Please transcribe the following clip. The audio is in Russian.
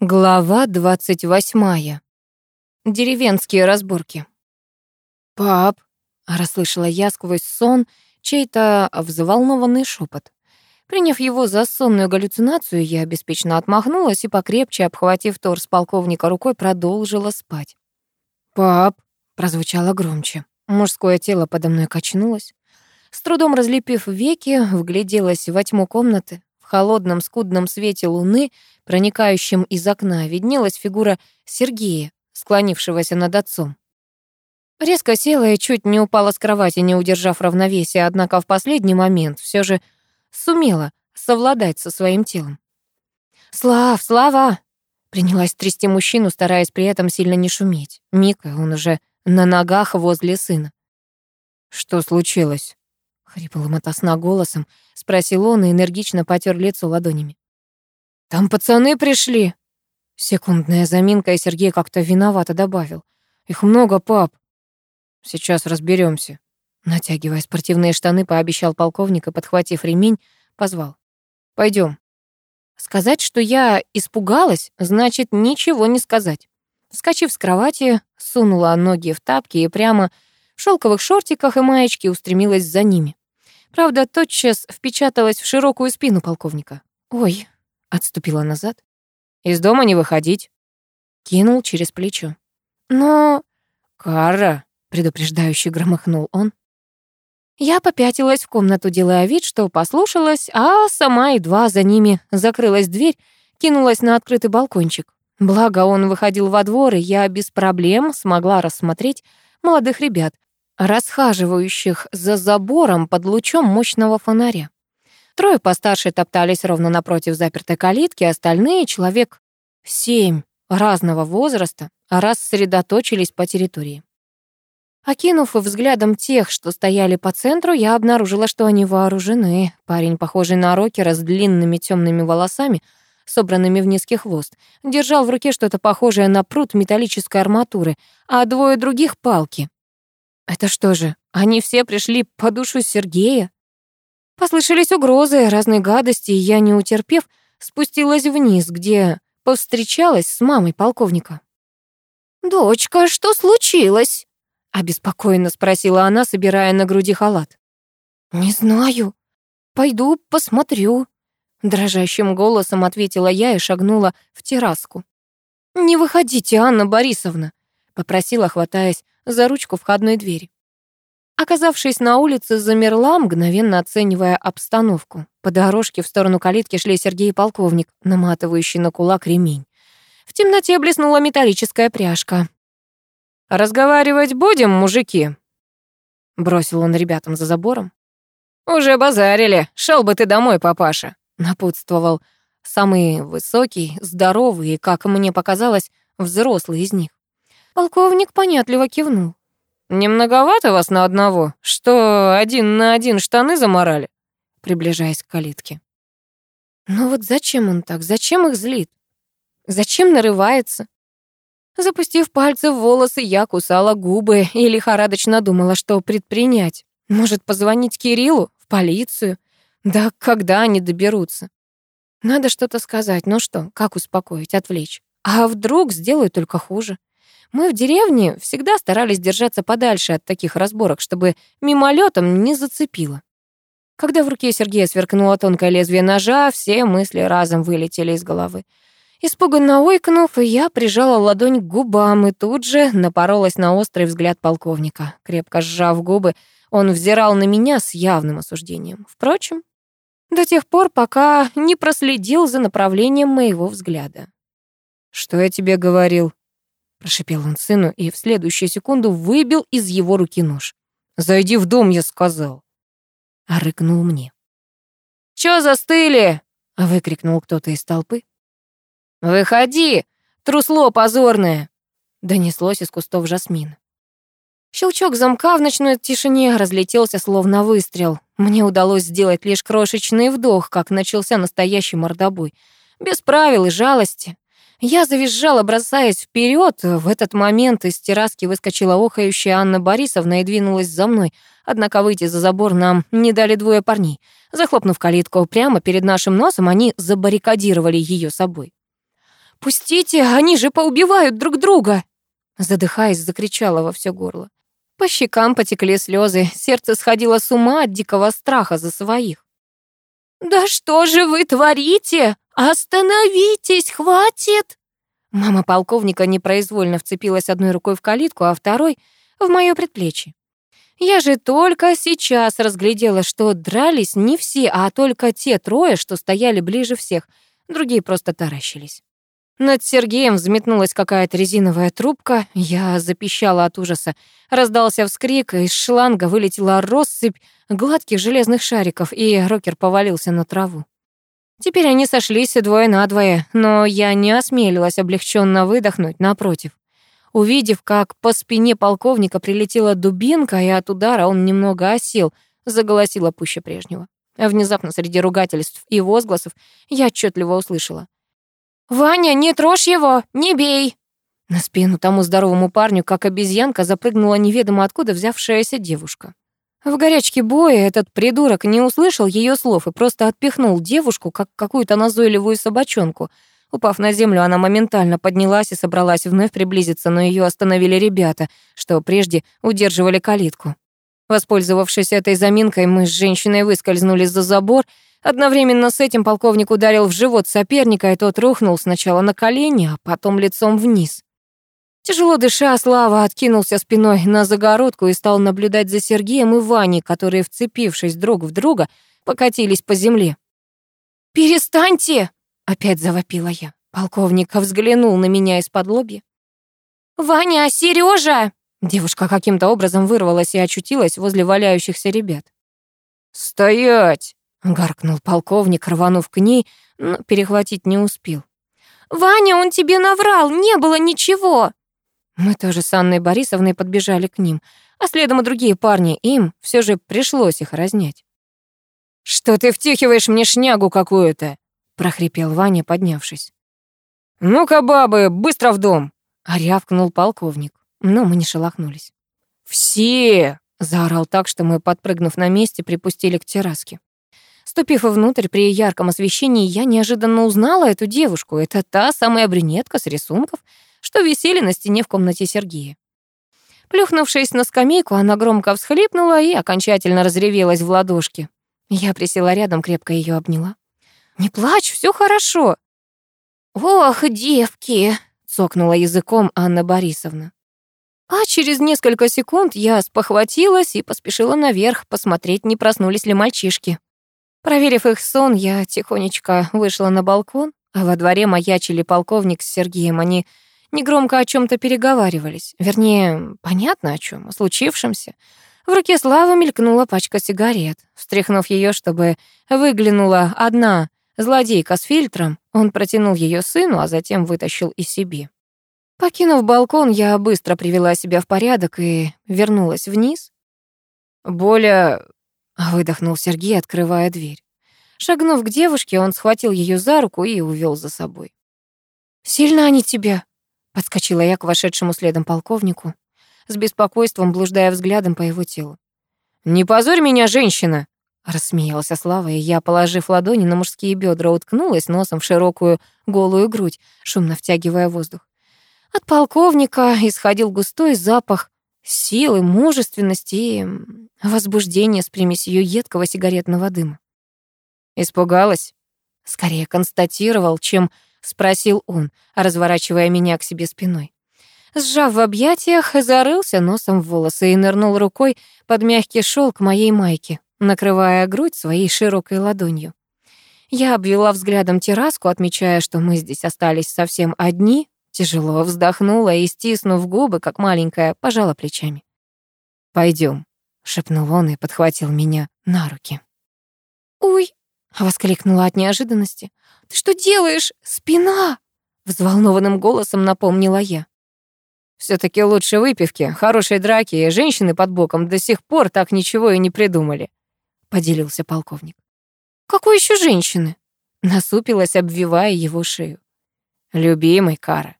Глава двадцать восьмая. Деревенские разборки. «Пап», — расслышала я сквозь сон чей-то взволнованный шепот. Приняв его за сонную галлюцинацию, я беспечно отмахнулась и, покрепче обхватив торс полковника рукой, продолжила спать. «Пап», — прозвучало громче. Мужское тело подо мной качнулось. С трудом разлепив веки, вгляделась во тьму комнаты. В холодном скудном свете луны, проникающем из окна, виднелась фигура Сергея, склонившегося над отцом. Резко села и чуть не упала с кровати, не удержав равновесия, однако в последний момент все же сумела совладать со своим телом. «Слав, Слава!» Принялась трясти мужчину, стараясь при этом сильно не шуметь. Мика, он уже на ногах возле сына. «Что случилось?» Хриплым ото сна голосом спросил он и энергично потер лицо ладонями. «Там пацаны пришли!» Секундная заминка, и Сергей как-то виновато добавил. «Их много, пап!» «Сейчас разберемся. Натягивая спортивные штаны, пообещал полковник и, подхватив ремень, позвал. Пойдем. Сказать, что я испугалась, значит ничего не сказать. Вскочив с кровати, сунула ноги в тапки и прямо в шелковых шортиках и маечке устремилась за ними. Правда, тотчас впечаталась в широкую спину полковника. «Ой», — отступила назад. «Из дома не выходить», — кинул через плечо. «Но...» «Кара», — предупреждающе громыхнул он. Я попятилась в комнату, делая вид, что послушалась, а сама едва за ними закрылась дверь, кинулась на открытый балкончик. Благо он выходил во двор, и я без проблем смогла рассмотреть молодых ребят, расхаживающих за забором под лучом мощного фонаря. Трое постарше топтались ровно напротив запертой калитки, остальные, человек семь разного возраста, рассредоточились по территории. Окинув взглядом тех, что стояли по центру, я обнаружила, что они вооружены. Парень, похожий на рокера с длинными темными волосами, собранными в низкий хвост, держал в руке что-то похожее на пруд металлической арматуры, а двое других — палки. Это что же, они все пришли по душу Сергея? Послышались угрозы, разные гадости, и я, не утерпев, спустилась вниз, где повстречалась с мамой полковника. «Дочка, что случилось?» — обеспокоенно спросила она, собирая на груди халат. «Не знаю. Пойду посмотрю», — дрожащим голосом ответила я и шагнула в терраску. «Не выходите, Анна Борисовна», — попросила, хватаясь за ручку входной двери. Оказавшись на улице, замерла, мгновенно оценивая обстановку. По дорожке в сторону калитки шли Сергей и полковник, наматывающий на кулак ремень. В темноте блеснула металлическая пряжка. «Разговаривать будем, мужики?» Бросил он ребятам за забором. «Уже базарили. Шел бы ты домой, папаша», — напутствовал самый высокий, здоровый и, как мне показалось, взрослый из них. Полковник понятливо кивнул. «Не многовато вас на одного? Что, один на один штаны заморали?» Приближаясь к калитке. «Ну вот зачем он так? Зачем их злит? Зачем нарывается?» Запустив пальцы в волосы, я кусала губы и лихорадочно думала, что предпринять. Может, позвонить Кириллу? В полицию? Да когда они доберутся? Надо что-то сказать. Ну что, как успокоить, отвлечь? А вдруг сделаю только хуже? Мы в деревне всегда старались держаться подальше от таких разборок, чтобы мимолетом не зацепило. Когда в руке Сергея сверкнуло тонкое лезвие ножа, все мысли разом вылетели из головы. Испуганно ойкнув, я прижала ладонь к губам и тут же напоролась на острый взгляд полковника. Крепко сжав губы, он взирал на меня с явным осуждением. Впрочем, до тех пор, пока не проследил за направлением моего взгляда. «Что я тебе говорил?» Прошипел он сыну и в следующую секунду выбил из его руки нож. «Зайди в дом», я сказал. А рыкнул мне. «Чё застыли?» — выкрикнул кто-то из толпы. «Выходи, трусло позорное!» — донеслось из кустов жасмин. Щелчок замка в ночной тишине разлетелся словно выстрел. Мне удалось сделать лишь крошечный вдох, как начался настоящий мордобой. Без правил и жалости. Я завизжала, бросаясь вперед. В этот момент из терраски выскочила охающая Анна Борисовна и двинулась за мной. Однако выйти за забор нам не дали двое парней. Захлопнув калитку прямо перед нашим носом, они забаррикадировали ее собой. «Пустите, они же поубивают друг друга!» Задыхаясь, закричала во все горло. По щекам потекли слезы, сердце сходило с ума от дикого страха за своих. «Да что же вы творите? Остановитесь, хватит!» Мама полковника непроизвольно вцепилась одной рукой в калитку, а второй — в моё предплечье. Я же только сейчас разглядела, что дрались не все, а только те трое, что стояли ближе всех. Другие просто таращились. Над Сергеем взметнулась какая-то резиновая трубка. Я запищала от ужаса. Раздался вскрик, из шланга вылетела россыпь гладких железных шариков, и рокер повалился на траву. Теперь они сошлись двое на двое, но я не осмелилась облегченно выдохнуть, напротив. Увидев, как по спине полковника прилетела дубинка, и от удара он немного осел, заголосила пуще прежнего. Внезапно среди ругательств и возгласов я отчетливо услышала. «Ваня, не трожь его! Не бей!» На спину тому здоровому парню, как обезьянка, запрыгнула неведомо откуда взявшаяся девушка. В горячке боя этот придурок не услышал ее слов и просто отпихнул девушку, как какую-то назойливую собачонку. Упав на землю, она моментально поднялась и собралась вновь приблизиться, но ее остановили ребята, что прежде удерживали калитку. Воспользовавшись этой заминкой, мы с женщиной выскользнули за забор — Одновременно с этим полковник ударил в живот соперника, и тот рухнул сначала на колени, а потом лицом вниз. Тяжело дыша, Слава откинулся спиной на загородку и стал наблюдать за Сергеем и Ваней, которые, вцепившись друг в друга, покатились по земле. «Перестаньте!» — опять завопила я. Полковник взглянул на меня из-под лобья. «Ваня, Сережа!» Девушка каким-то образом вырвалась и очутилась возле валяющихся ребят. «Стоять!» Гаркнул полковник, рванув к ней, но перехватить не успел. «Ваня, он тебе наврал, не было ничего!» Мы тоже с Анной Борисовной подбежали к ним, а следом и другие парни, им все же пришлось их разнять. «Что ты втюхиваешь мне шнягу какую-то?» — прохрипел Ваня, поднявшись. «Ну-ка, бабы, быстро в дом!» — рявкнул полковник. Но мы не шелохнулись. «Все!» — заорал так, что мы, подпрыгнув на месте, припустили к терраске. Ступив внутрь при ярком освещении, я неожиданно узнала эту девушку. Это та самая брюнетка с рисунков, что висели на стене в комнате Сергея. Плюхнувшись на скамейку, она громко всхлипнула и окончательно разревелась в ладошки. Я присела рядом, крепко ее обняла. «Не плачь, все хорошо». «Ох, девки!» — цокнула языком Анна Борисовна. А через несколько секунд я спохватилась и поспешила наверх посмотреть, не проснулись ли мальчишки. Проверив их сон, я тихонечко вышла на балкон, а во дворе маячили полковник с Сергеем. Они негромко о чем то переговаривались. Вернее, понятно о чем, о случившемся. В руке Славы мелькнула пачка сигарет. Встряхнув ее, чтобы выглянула одна злодейка с фильтром, он протянул ее сыну, а затем вытащил и себе. Покинув балкон, я быстро привела себя в порядок и вернулась вниз. Боля Выдохнул Сергей, открывая дверь. Шагнув к девушке, он схватил ее за руку и увел за собой. «Сильно они тебя?» Подскочила я к вошедшему следом полковнику, с беспокойством блуждая взглядом по его телу. «Не позорь меня, женщина!» Рассмеялся Слава, и я, положив ладони на мужские бедра, уткнулась носом в широкую голую грудь, шумно втягивая воздух. От полковника исходил густой запах силы, мужественности и возбуждения с примесью едкого сигаретного дыма. Испугалась? Скорее констатировал, чем спросил он, разворачивая меня к себе спиной. Сжав в объятиях, зарылся носом в волосы и нырнул рукой под мягкий шелк моей майки, накрывая грудь своей широкой ладонью. Я обвела взглядом терраску, отмечая, что мы здесь остались совсем одни, Тяжело вздохнула и, стиснув губы, как маленькая, пожала плечами. Пойдем, шепнул он и подхватил меня на руки. «Ой!» — воскликнула от неожиданности. «Ты что делаешь? Спина!» — взволнованным голосом напомнила я. все таки лучше выпивки, хорошей драки, и женщины под боком до сих пор так ничего и не придумали», — поделился полковник. «Какой еще женщины?» — насупилась, обвивая его шею. «Любимый, Кара,